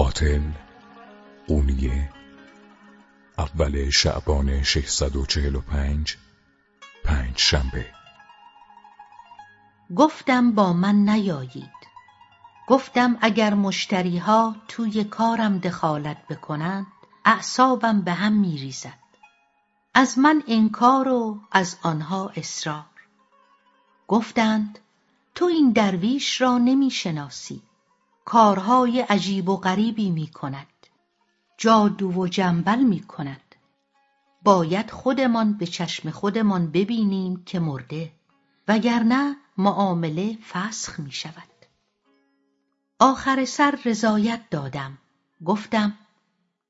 قاتل قونیه اول شعبان 645 پنج شنبه. گفتم با من نیایید. گفتم اگر مشتریها توی کارم دخالت بکنند اعصابم به هم میریزد. از من انکار و از آنها اصرار. گفتند تو این درویش را نمی‌شناسی. کارهای عجیب و غریبی می کند جادو و جنبل می کند باید خودمان به چشم خودمان ببینیم که مرده وگرنه معامله فسخ می شود آخر سر رضایت دادم. گفتم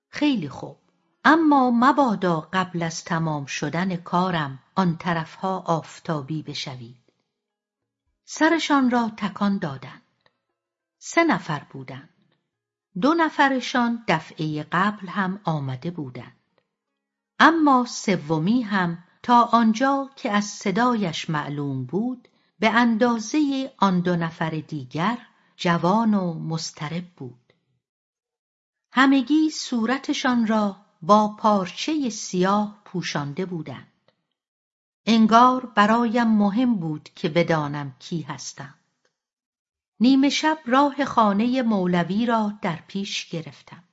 خیلی خوب. اما مبادا قبل از تمام شدن کارم آن طرفها آفتابی بشوید. سرشان را تکان دادند سه نفر بودند. دو نفرشان دفعه قبل هم آمده بودند. اما سومی هم تا آنجا که از صدایش معلوم بود به اندازه آن دو نفر دیگر جوان و مضطرب بود. همگی صورتشان را با پارچه سیاه پوشانده بودند. انگار برایم مهم بود که بدانم کی هستم. نیمه شب راه خانه مولوی را در پیش گرفتم.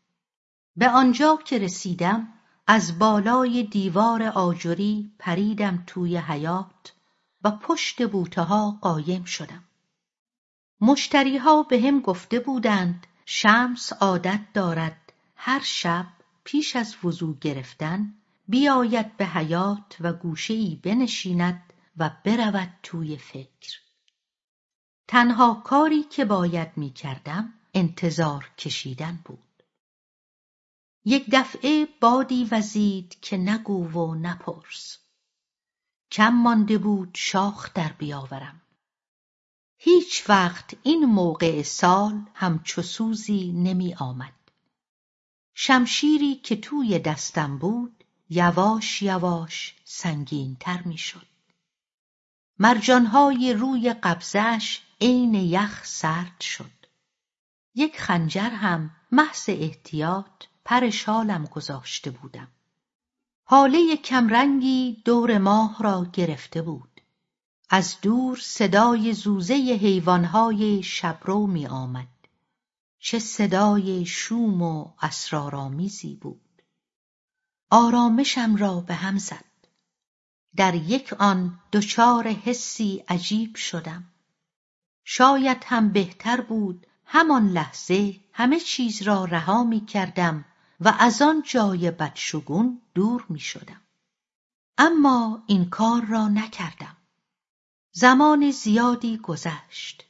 به آنجا که رسیدم از بالای دیوار آجری پریدم توی حیات و پشت بوتهها قایم شدم. مشتریها به هم گفته بودند شمس عادت دارد هر شب پیش از وضو گرفتن بیاید به حیات و گوشهای بنشیند و برود توی فکر. تنها کاری که باید می‌کردم انتظار کشیدن بود. یک دفعه بادی وزید که نگو و نپرس. کم مانده بود شاخ در بیاورم. هیچ وقت این موقع سال همچو سوزی نمی آمد. شمشیری که توی دستم بود یواش یواش سنگینتر می شد مرجانهای روی قبضهاش عین یخ سرد شد. یک خنجر هم محض احتیاط پر شالم گذاشته بودم. حاله کمرنگی دور ماه را گرفته بود. از دور صدای زوزه حیوانهای شبرو می آمد. چه صدای شوم و اسرارآمیزی بود. آرامشم را به هم زد. در یک آن دچار حسی عجیب شدم. شاید هم بهتر بود همان لحظه همه چیز را رها می کردم و از آن جای بدشگون دور می شدم. اما این کار را نکردم. زمان زیادی گذشت.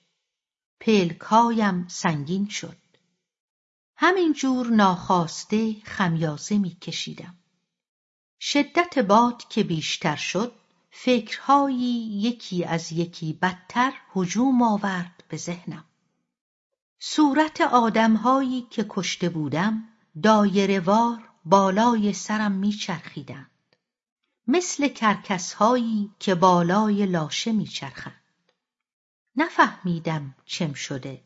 پلکهایم سنگین شد. همین جور ناخواسته خمیازه می کشیدم. شدت باد که بیشتر شد فکرهایی یکی از یکی بدتر هجوم آورد به ذهنم. صورت آدمهایی که کشته بودم دایره وار بالای سرم میچرخیدند مثل کرکسهایی که بالای لاشه میچرخند نفهمیدم چم شده.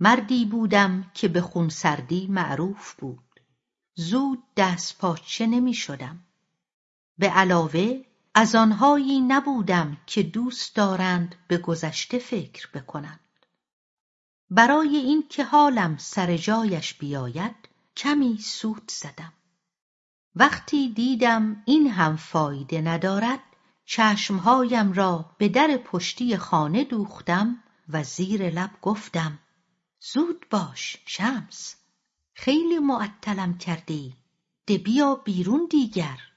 مردی بودم که به خونسردی معروف بود. زود دست پاچه نمی شدم. به علاوه از آنهایی نبودم که دوست دارند به گذشته فکر بکنند. برای اینکه حالم سر جایش بیاید کمی سوت زدم. وقتی دیدم این هم فایده ندارد چشمهایم را به در پشتی خانه دوختم و زیر لب گفتم زود باش شمس خیلی معطلم کردی ده بیا بیرون دیگر.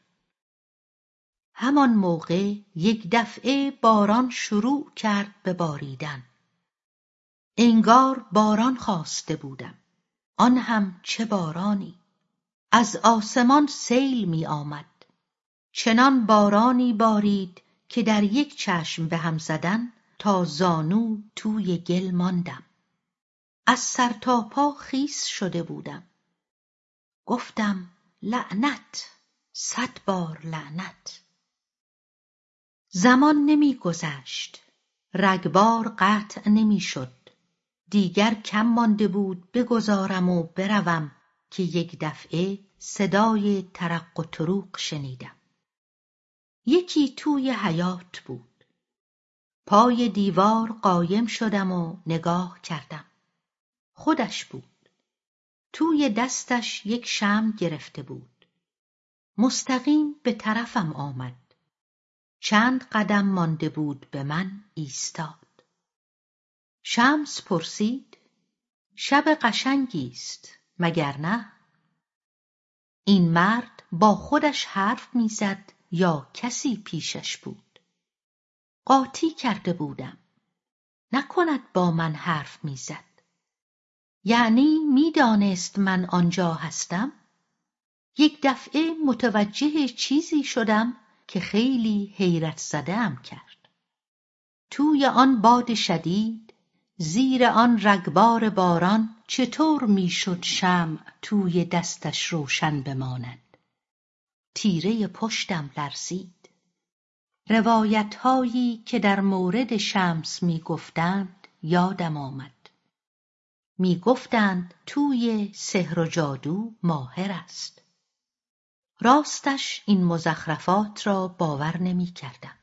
همان موقع یک دفعه باران شروع کرد به باریدن. انگار باران خواسته بودم. آن هم چه بارانی. از آسمان سیل می آمد. چنان بارانی بارید که در یک چشم به هم زدن تا زانو توی گل ماندم. از سر تا پا خیس شده بودم. گفتم لعنت صد بار لعنت. زمان نمی گذشت رگبار قطع نمی شد دیگر کم مانده بود بگذارم و بروم که یک دفعه صدای ترق و تروق شنیدم. یکی توی حیات بود. پای دیوار قایم شدم و نگاه کردم. خودش بود. توی دستش یک شم گرفته بود. مستقیم به طرفم آمد. چند قدم مانده بود به من ایستاد. شمس پرسید شب قشنگی است مگر نه؟ این مرد با خودش حرف می‌زد یا کسی پیشش بود؟ قاطی کرده بودم. نکند با من حرف می‌زد. یعنی می‌دانست من آنجا هستم؟ یک دفعه متوجه چیزی شدم که خیلی حیرت زدهام کرد. توی آن باد شدید زیر آن رگبار باران چطور می‌شد شمع توی دستش روشن بماند. تیره پشتم لرزید. روایتهایی که در مورد شمس می‌گفتند یادم آمد. می‌گفتند توی سحر و جادو ماهر است. راستش این مزخرفات را باور نمی‌کردم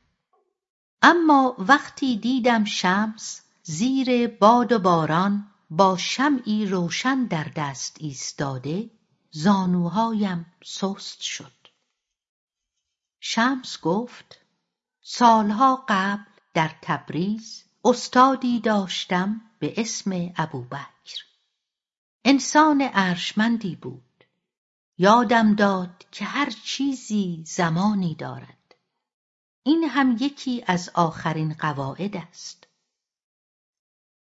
اما وقتی دیدم شمس زیر باد و باران با شمعی روشن در دست ایستاده زانوهایم سست شد. شمس گفت سالها قبل در تبریز استادی داشتم به اسم ابوبکر. انسان ارجمندی بود. یادم داد که هر چیزی زمانی دارد. این هم یکی از آخرین قواعد است.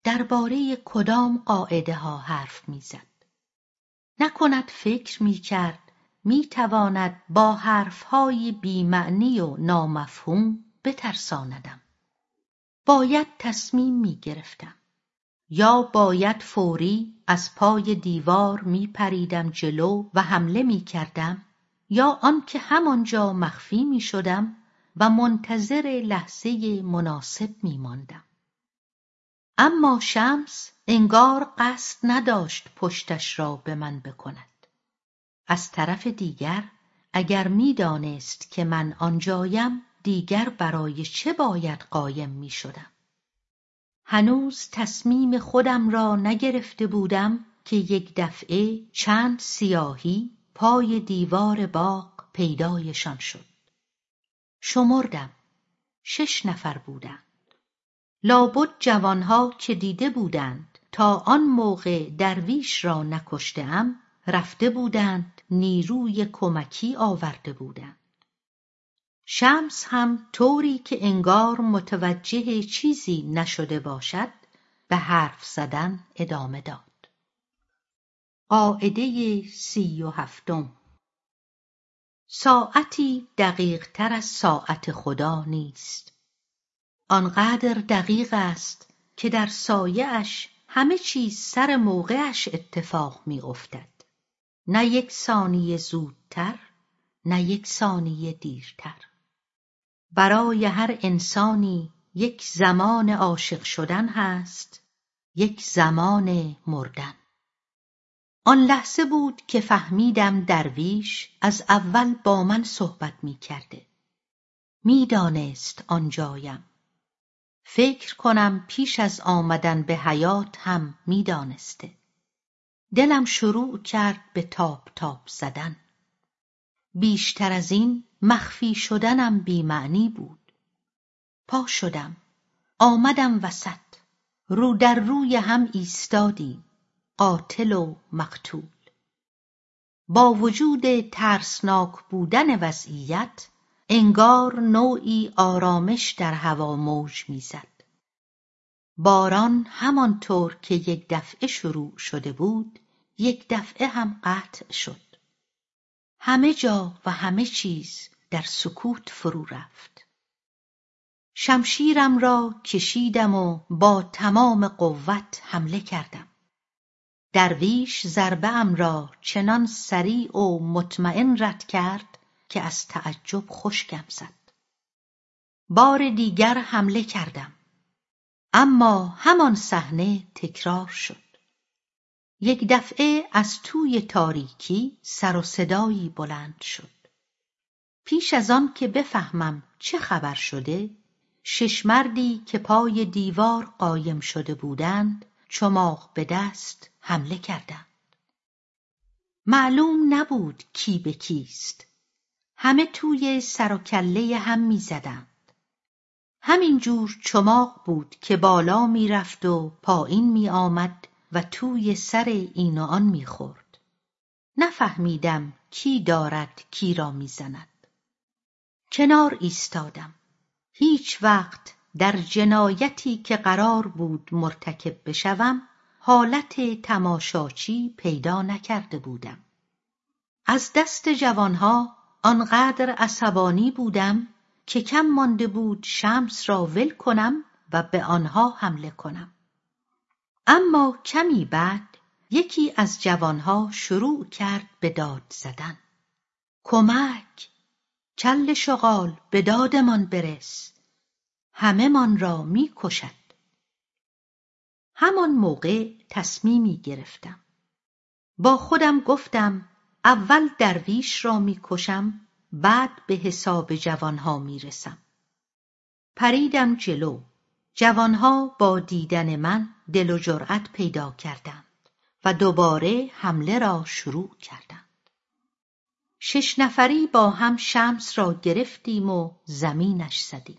درباره کدام قاعده ها حرف می‌زد؟ نکند فکر می‌کرد می‌تواند با حرفهای بیمعنی و نامفهوم بترساندم. باید تصمیم می‌گرفتم. یا باید فوری از پای دیوار میپریدم جلو و حمله می‌کردم یا آنکه همانجا مخفی می‌شدم و منتظر لحظه مناسب میماندم. اما شمس انگار قصد نداشت پشتش را به من بکند. از طرف دیگر اگر می‌دانست که من آنجایم دیگر برای چه باید قایم می‌شدم؟ هنوز تصمیم خودم را نگرفته بودم که یک دفعه چند سیاهی پای دیوار باغ پیدایشان شد. شمردم. شش نفر بودند. لابد جوانها که دیده بودند تا آن موقع درویش را نکشته رفته بودند نیروی کمکی آورده بودند. شمس هم طوری که انگار متوجه چیزی نشده باشد به حرف زدن ادامه داد. قاعده سی و هفتم. ساعتی دقیق تر از ساعت خدا نیست. آنقدر دقیق است که در اش همه چیز سر موقعش اتفاق میافتد. نه یک ثانیه زودتر نه یک ثانیه دیرتر. برای هر انسانی یک زمان عاشق شدن هست یک زمان مردن. آن لحظه بود که فهمیدم درویش از اول با من صحبت می‌کرده. می‌دانست آنجایم فکر کنم پیش از آمدن به حیات هم می‌دانسته. دلم شروع کرد به تاپ تاپ زدن. بیشتر از این مخفی شدنم بیمعنی بود. پا شدم. آمدم وسط. رو در روی هم ایستادیم قاتل و مقتول. با وجود ترسناک بودن وضعیت انگار نوعی آرامش در هوا موج می‌زد. باران همانطور که یک دفعه شروع شده بود یک دفعه هم قطع شد. همه جا و همه چیز در سکوت فرو رفت. شمشیرم را کشیدم و با تمام قوت حمله کردم. درویش ضربه ام را چنان سریع و مطمئن رد کرد که از تعجب خشکم زد. بار دیگر حمله کردم. اما همان صحنه تکرار شد. یک دفعه از توی تاریکی سر و صدایی بلند شد. پیش از آن که بفهمم چه خبر شده شش مردی که پای دیوار قایم شده بودند چماق به دست حمله کردند. معلوم نبود کی به کیست. همه توی سر و کله هم می‌زدند همین جور چماق بود که بالا می‌رفت و پایین میآمد و توی سر این و آن می‌خورد. نفهمیدم کی دارد کی را می‌زند. کنار ایستادم. هیچ وقت در جنایتی که قرار بود مرتکب بشوم حالت تماشاچی پیدا نکرده بودم. از دست جوانها آنقدر عصبانی بودم که کم مانده بود شمس را ول کنم و به آنها حمله کنم. اما کمی بعد یکی از جوانها شروع کرد به داد زدن. کمک کل شغال به دادمان برس همه من را می کشد همان موقع تصمیمی گرفتم. با خودم گفتم اول درویش را می‌کشم بعد به حساب جوانها می‌رسم. پریدم جلو. جوانها با دیدن من دل و جرأت پیدا کردند و دوباره حمله را شروع کردند. شش نفری با هم شمس را گرفتیم و زمینش زدیم.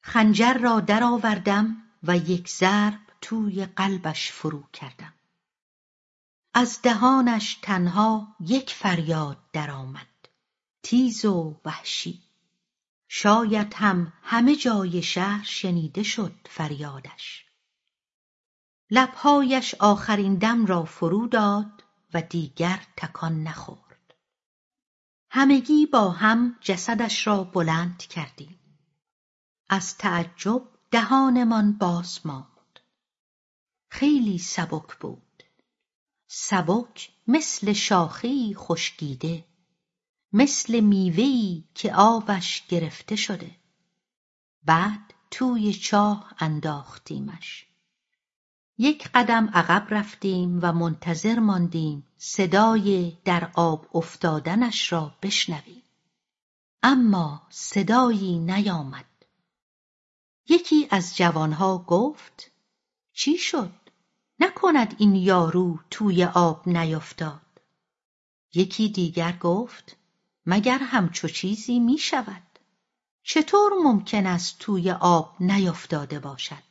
خنجر را درآوردم و یک ضرب توی قلبش فرو کردم. از دهانش تنها یک فریاد درآمد. تیز و وحشی. شاید هم همه جای شهر شنیده شد فریادش. لبهایش آخرین دم را فرو داد و دیگر تکان نخورد. همگی با هم جسدش را بلند کردیم. از تعجب دهانمان باز ماند. خیلی سبک بود. سبک مثل شاخهای خشکیده مثل میوهای که آبش گرفته شده. بعد توی چاه انداختیمش. یک قدم عقب رفتیم و منتظر ماندیم صدای در آب افتادنش را بشنویم. اما صدایی نیامد. یکی از جوانها گفت چی شد؟ نکند این یارو توی آب نیفتاد. یکی دیگر گفت مگر همچو چیزی می شود چطور ممکن است توی آب نیفتاده باشد؟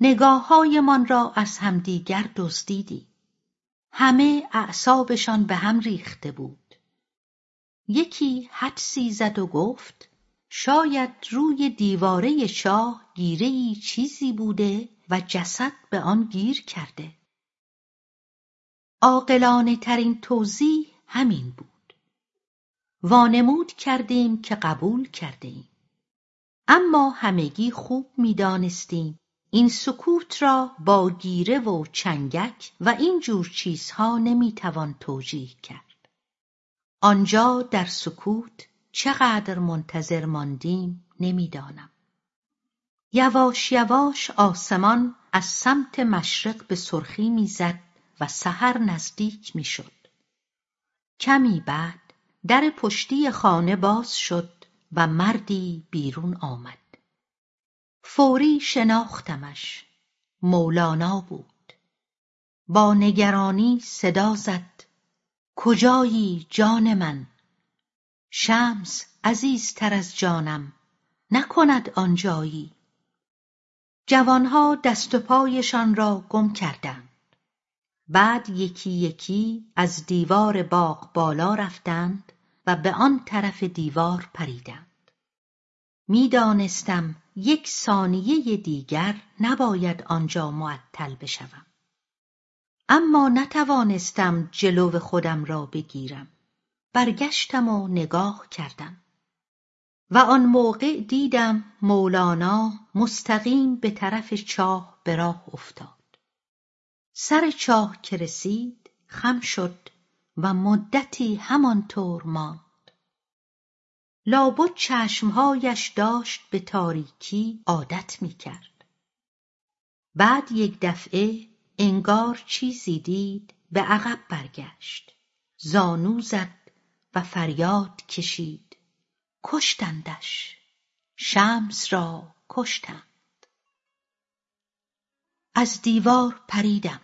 نگاههایمان را از همدیگر دزدیدیم همه اعصابشان به هم ریخته بود. یکی حدسی زد و گفت شاید روی دیواره چاه گیرهای چیزی بوده و جسد به آن گیر کرده. عاقلانه ترین توضیح همین بود. وانمود کردیم که قبول کردهایم اما همگی خوب می‌دانستیم این سکوت را با گیره و چنگک و این جور چیزها نمی‌توان توجیه کرد. آنجا در سکوت چقدر منتظر ماندیم نمی‌دانم. یواش یواش آسمان از سمت مشرق به سرخی می‌زد و سحر نزدیک می‌شد. کمی بعد در پشتی خانه باز شد و مردی بیرون آمد. فوری شناختمش. مولانا بود. با نگرانی صدا زد. کجایی جان من؟ شمس عزیزتر از جانم. نکند آنجایی. جوانها دست و پایشان را گم کردند. بعد یکی یکی از دیوار باغ بالا رفتند و به آن طرف دیوار پریدند. می‌دانستم یک ثانیه دیگر نباید آنجا معطل بشوم. اما نتوانستم جلو خودم را بگیرم. برگشتم و نگاه کردم. و آن موقع دیدم مولانا مستقیم به طرف چاه به راه افتاد. سر چاه که رسید خم شد و مدتی همانطور ماند. لابد چشمهایش داشت به تاریکی عادت می‌کرد. بعد یک دفعه انگار چیزی دید به عقب برگشت. زانو زد و فریاد کشید. کشتندش. شمس را کشتند. از دیوار پریدم.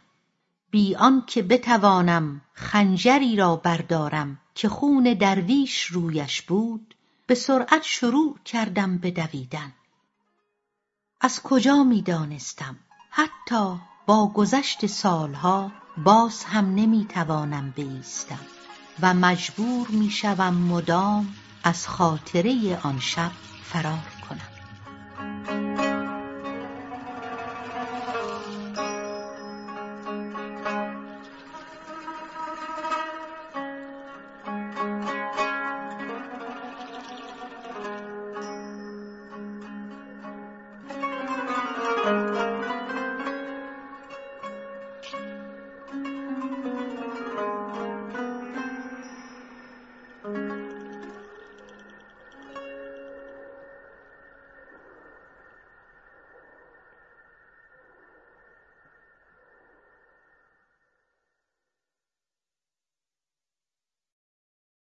بی آنکه بتوانم خنجری را بردارم که خون درویش رویش بود به سرعت شروع کردم به دویدن. از کجا می‌دانستم حتی با گذشت سالها باز هم نمی‌توانم بایستم و مجبور می‌شوم مدام از خاطره آن شب فرار